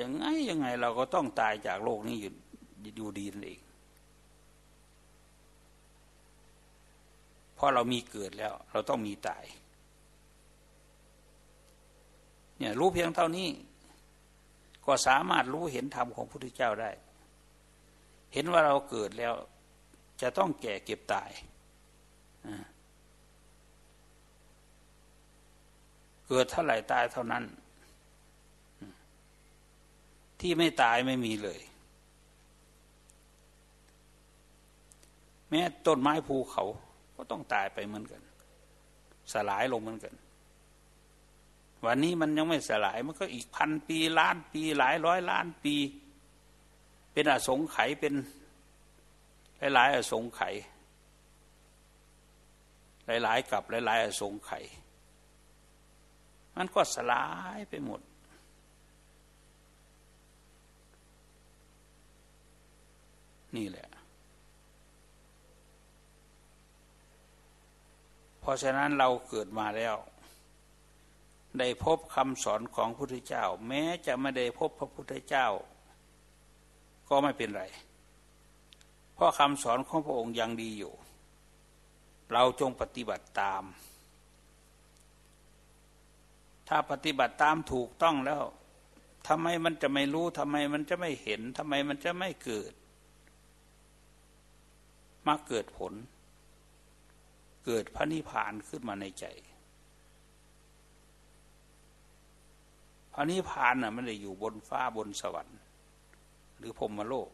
ยังไงยังไงเราก็ต้องตายจากโลกนี้อยู่อยู่ดีนั่นเองเพราะเรามีเกิดแล้ว เราต้องมีตาย เนี่ยรู้เพียงเท่านี้ ก็สามารถรู้เห็นธรรมของพระพุทธเจ้าได้ เห็นว่าเราเกิดแล้ว จะต้องแก่เก็บตายเกิดเท่าไหร่ตายเท่านั้น ที่ไม่ตายไม่มีเลย แม้ต้นไม้ภูเขาก็ต้องตายไปเหมือนกัน สลายลงเหมือนกัน วันนี้มันยังไม่สลายมันก็อีกพันปีล้านปีหลายร้อยล้านปี เป็นอสงไขยเป็นหลายๆอสงไขยหลายๆกับหลายๆอสงไขยมันก็สลายไปหมด นี่แหละ เพราะฉะนั้นเราเกิดมาแล้ว ได้พบคำสอนของพระพุทธเจ้า แม้จะไม่ได้พบพระพุทธเจ้า ก็ไม่เป็นไร เพราะคำสอนของพระองค์ยังดีอยู่ เราจงปฏิบัติตาม ถ้าปฏิบัติตามถูกต้องแล้วทำไมมันจะไม่รู้ทำไมมันจะไม่เห็นทำไมมันจะไม่เกิด มาเกิดผล เกิดพระนิพพานขึ้นมาในใจ พระนิพพานน่ะมันได้อยู่บนฟ้าบนสวรรค์ หรือพรมโลก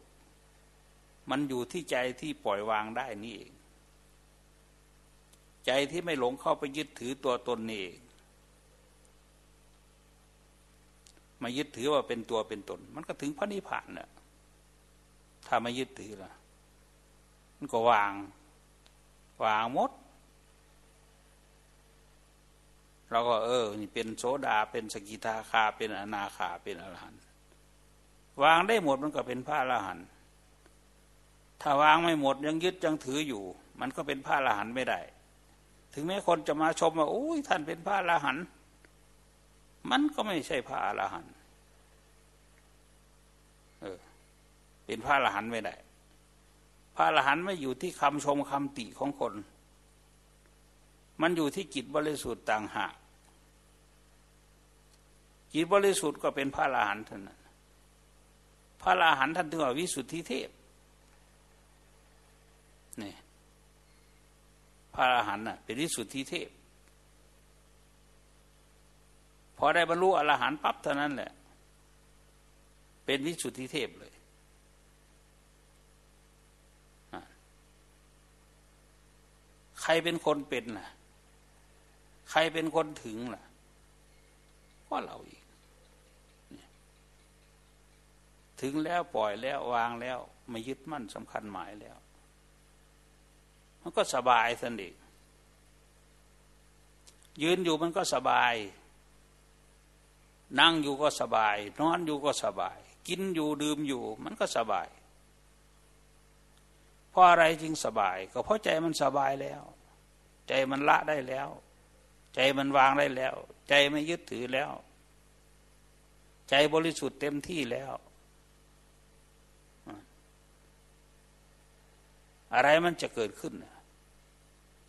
มันอยู่ที่ใจที่ปล่อยวางได้นี่เอง ใจที่ไม่หลงเข้าไปยึดถือตัวตนนี่เองมายึดถือว่าเป็นตัวเป็นตน มันก็ถึงพระนิพพานน่ะถ้าไม่ยึดถือล่ะ มันก็วาง วางหมด เราก็ เออ นี่เป็นโสดาเป็นสกิทาคาเป็นอนาคาเป็นอรหันต์วางได้หมดมันก็เป็นพระอรหันต์ถ้าวางไม่หมดยังยึดยังถืออยู่ มันก็เป็นพระอรหันต์ไม่ได้ ถึงแม้คนจะมาชมว่าโอ้ยท่านเป็นพระอรหันต์มันก็ไม่ใช่พระอรหันต์เออ เป็นพระอรหันต์ไม่ได้ ระอรหันต์ไม่อยู่ที่คำชมคำติของคน มันอยู่ที่จิตบริสุทธิ์ต่างหากจิตบริสุทธิ์ก็เป็นพระอรหันต์เท่านั้นพระอรหันต์ท่านถึงว่าวิสุทธิเทพนี่พระอรหันต์น่ะเป็นวิสุทธิเทพ พอได้บรรลุอรหันต์ปั๊บเท่านั้นแหละ เป็นวิสุทธิเทพเลย ใครเป็นคนเป็นล่ะ ใครเป็นคนถึงล่ะก็เราอีก ถึงแล้วปล่อยแล้ววางแล้ว ไม่ยึดมั่นสำคัญหมายแล้ว มันก็สบายสนิทยืนอยู่มันก็สบาย นั่งอยู่ก็สบาย นอนอยู่ก็สบาย กินอยู่ดื่มอยู่ มันก็สบาย เพราะอะไรจึงสบาย ก็เพราะใจมันสบายแล้ว ใจมันละได้แล้ว ใจมันวางได้แล้ว ใจไม่ยึดถือแล้ว ใจบริสุทธิ์เต็มที่แล้ว อะไรมันจะเกิดขึ้น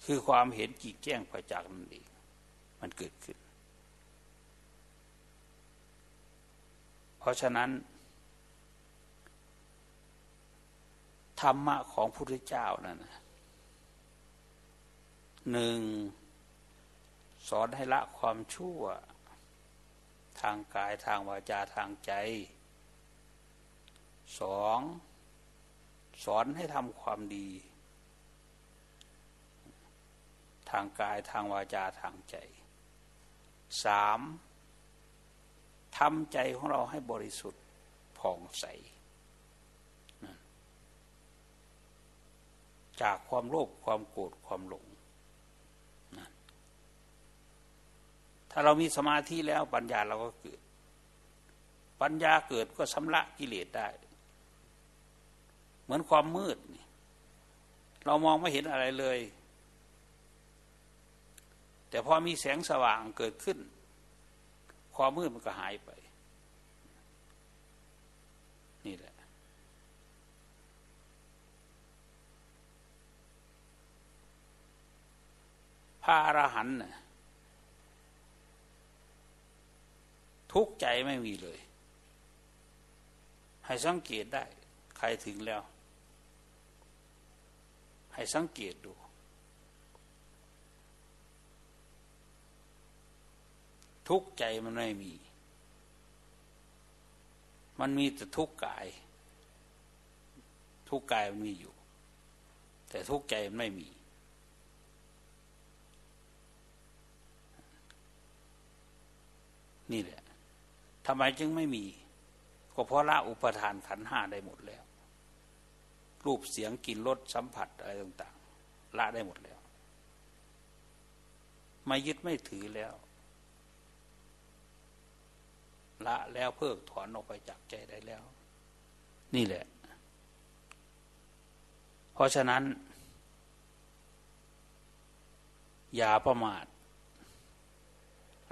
คือความเห็นจีแจ้งประจักษ์นั่นเองมันเกิดขึ้น เพราะฉะนั้น ธรรมะของพระพุทธเจ้านั่นหนึ่งสอนให้ละความชั่ว ทางกายทางวาจาทางใจสองสอนให้ทำความดี ทางกายทางวาจาทางใจสามทำใจของเราให้บริสุทธิ์ผ่องใส จากความโลภความโกรธความหลงถ้าเรามีสมาธิแล้วปัญญาเราก็เกิด ปัญญาเกิดก็ชำระกิเลสได้ เหมือนความมืด เรามองไม่เห็นอะไรเลย แต่พอมีแสงสว่างเกิดขึ้น ความมืดมันก็หายไป นี่แหละ พระอรหันต์ทุกใจไม่มีเลย ให้สังเกตได้ ใครถึงแล้ว ให้สังเกตดู ทุกใจมันไม่มี มันมีแต่ทุกกาย ทุกกายมันมีอยู่ แต่ทุกใจมันไม่มี นี่แหละทำไมจึงไม่มี ก็เพราะละอุปทานขันห้าได้หมดแล้ว รูปเสียงกลิ่นรสสัมผัสอะไรต่าง ๆ ละได้หมดแล้ว ไม่ยึดไม่ถือแล้ว ละแล้วเพิกถอนออกไปจากใจได้แล้ว นี่แหละ เพราะฉะนั้น อย่าประมาท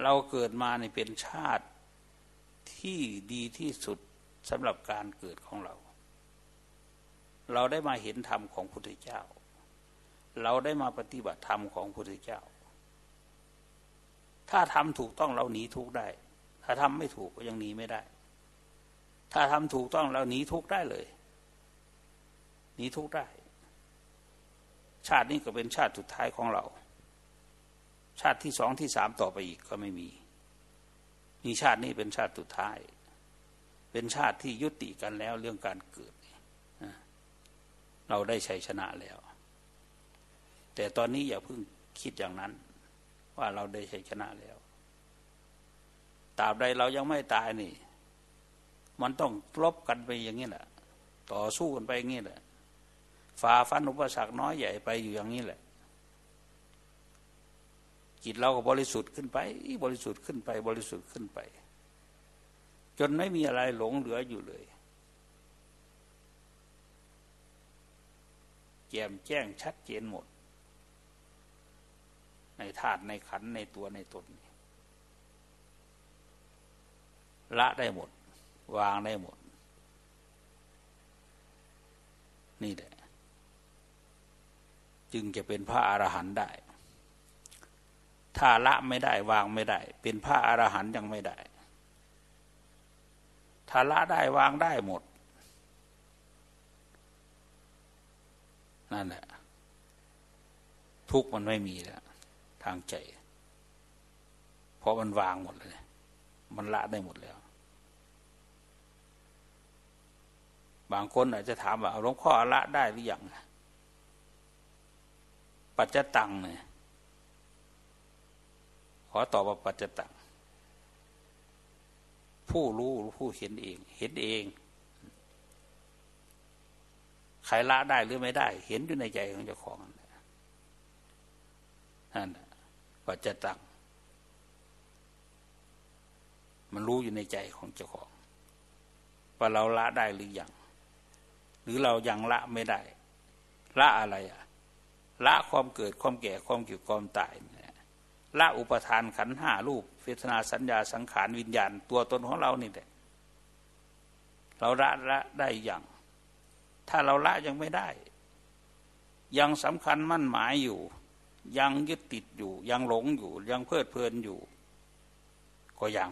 เราเกิดมาในเป็นชาติที่ดีที่สุดสำหรับการเกิดของเรา เราได้มาเห็นธรรมของพุทธเจ้า เราได้มาปฏิบัติธรรมของพุทธเจ้า ถ้าทำถูกต้องเราหนีทุกได้ ถ้าทำไม่ถูกก็ยังหนีไม่ได้ ถ้าทำถูกต้องเราหนีทุกได้เลย หนีทุกได้ ชาตินี้ก็เป็นชาติสุดท้ายของเรา ชาติที่สองที่สามต่อไปอีกก็ไม่มีมีชาตินี้เป็นชาติสุดท้าย เป็นชาติที่ยุติกันแล้วเรื่องการเกิด เราได้ชัยชนะแล้ว แต่ตอนนี้อย่าเพิ่งคิดอย่างนั้น ว่าเราได้ชัยชนะแล้วตราบใดเรายังไม่ตายนี่ มันต้องลบกันไปอย่างนี้แหละ ต่อสู้กันไปอย่างนี้แหละฝ่าฟันอุปสรรคน้อยใหญ่ไปอยู่อย่างนี้แหละ จิตเราก็บริสุทธิ์ขึ้นไป บริสุทธิ์ขึ้นไป บริสุทธิ์ขึ้นไป จนไม่มีอะไรหลงเหลืออยู่เลย แจ่มแจ้งชัดเจนหมด ในธาตุในขันในตัวในตนละได้หมด วางได้หมด นี่แหละ จึงจะเป็นพระอรหันต์ได้ ถ้าละไม่ได้วางไม่ได้ เป็นพระอรหันต์ยังไม่ได้ถ้าละได้วางได้หมด นั่นแหละ ทุกมันไม่มีแล้ว ทางใจ เพราะมันวางหมดเลย มันละได้หมดแล้ว บางคนอาจจะถามว่าหลวงพ่อละได้หรือยังปัจจตังเนี่ย ขอตอบว่าปัจจตังผู้รู้ผู้เห็นเอง เห็นเองใครละได้หรือไม่ได้ เห็นอยู่ในใจของเจ้าของนั่นปัจจตังมันรู้อยู่ในใจของเจ้าของ ว่าเราละได้หรือยังหรือเรายังละไม่ได้ ละอะไรอะละความเกิดความแก่ความเกิดความตาย ละอุปทานขันห้ารูปเวทนาสัญญาสังขารวิญญาณ ตัวตนของเรานี่แหละเราละละได้อย่าง ถ้าเราละยังไม่ได้ ยังสำคัญมั่นหมายอยู่ ยังยึดติดอยู่ ยังหลงอยู่ ยังเพลิดเพลินอยู่ ก็ยัง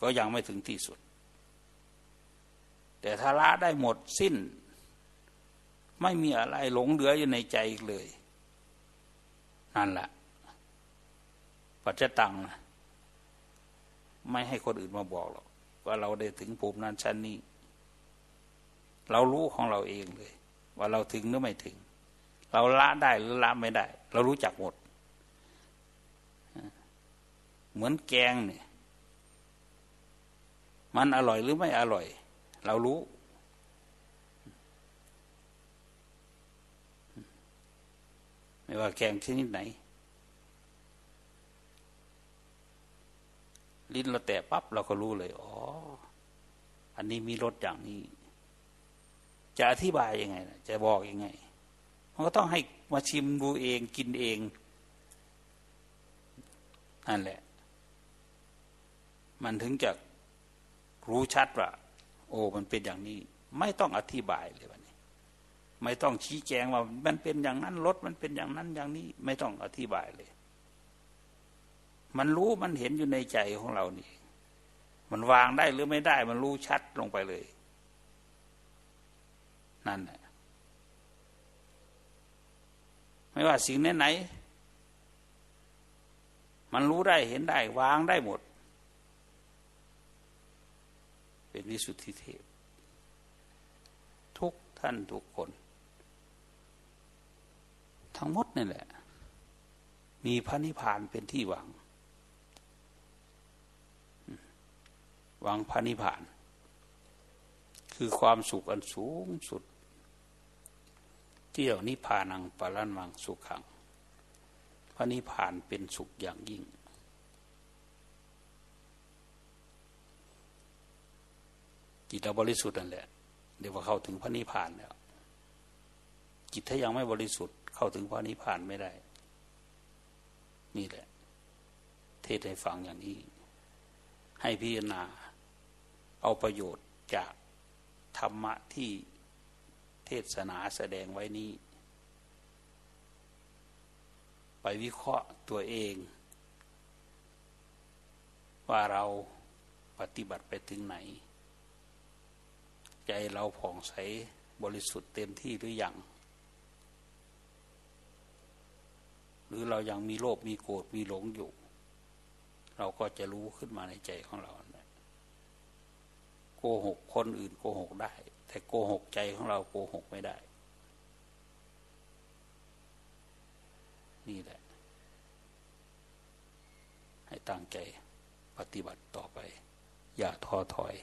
ก็ยังไม่ถึงที่สุด แต่ถ้าละได้หมดสิ้น ไม่มีอะไรหลงเหลืออยู่ในใจอีกเลย นั่นแหละ ปัจจตังนะไม่ให้คนอื่นมาบอกหรอกว่าเราได้ถึงภูมินั้นชั้นนี้ เรารู้ของเราเองเลย ว่าเราถึงหรือไม่ถึง เราละได้หรือละไม่ได้ เรารู้จักหมด เหมือนแกงเนี่ยมันอร่อยหรือไม่อร่อย เรารู้ ไม่ว่าแกงชนิดไหน ลิ้นเราแตะปั๊บเราก็รู้เลยอ๋ออันนี้มีรสอย่างนี้ จะอธิบายยังไงจะบอกยังไง มันก็ต้องให้มาชิมดูเองกินเองนั่นแหละ มันถึงจะรู้ชัดว่าโอ้มันเป็นอย่างนี้ ไม่ต้องอธิบายเลยวันนี้ ไม่ต้องชี้แจงว่ามันเป็นอย่างนั้นรถมันเป็นอย่างนั้นอย่างนี้ ไม่ต้องอธิบายเลย มันรู้มันเห็นอยู่ในใจของเรานี่ มันวางได้หรือไม่ได้ มันรู้ชัดลงไปเลย นั่นแหละไม่ว่าสิ่งไหน มันรู้ได้เห็นได้ วางได้หมด เป็นวิสุทธิเทพ ทุกท่านทุกคน ทั้งหมดนี่แหละ มีพระนิพพานเป็นที่หวัง หวังพระนิพพาน คือความสุขอันสูงสุด เที่ยวนิพพานังปารันวังสุขขัง พระนิพพานเป็นสุขอย่างยิ่ง จิตเราบริสุทธิ์นั่นแหละเดี๋ยวว่าเข้าถึงพระนิพพานแล้วจิตถ้ายังไม่บริสุทธิ์เข้าถึงพระนิพพานไม่ได้ นี่แหละ เทศให้ฟังอย่างนี้ ให้พิจารณา เอาประโยชน์จากธรรมะที่เทศนาแสดงไว้นี้ ไปวิเคราะห์ตัวเอง ว่าเราปฏิบัติไปถึงไหน ใจเราผ่องใสบริสุทธิ์เต็มที่หรืออยังหรือเรายังมีโลภมีโกรธมีหลงอยู่ เราก็จะรู้ขึ้นมาในใจของเรา โกหกคนอื่นโกหกได้ แต่โกหกใจของเราโกหกไม่ได้ นี่แหละ ให้ตั้งใจปฏิบัติต่อไป อย่าท้อถอย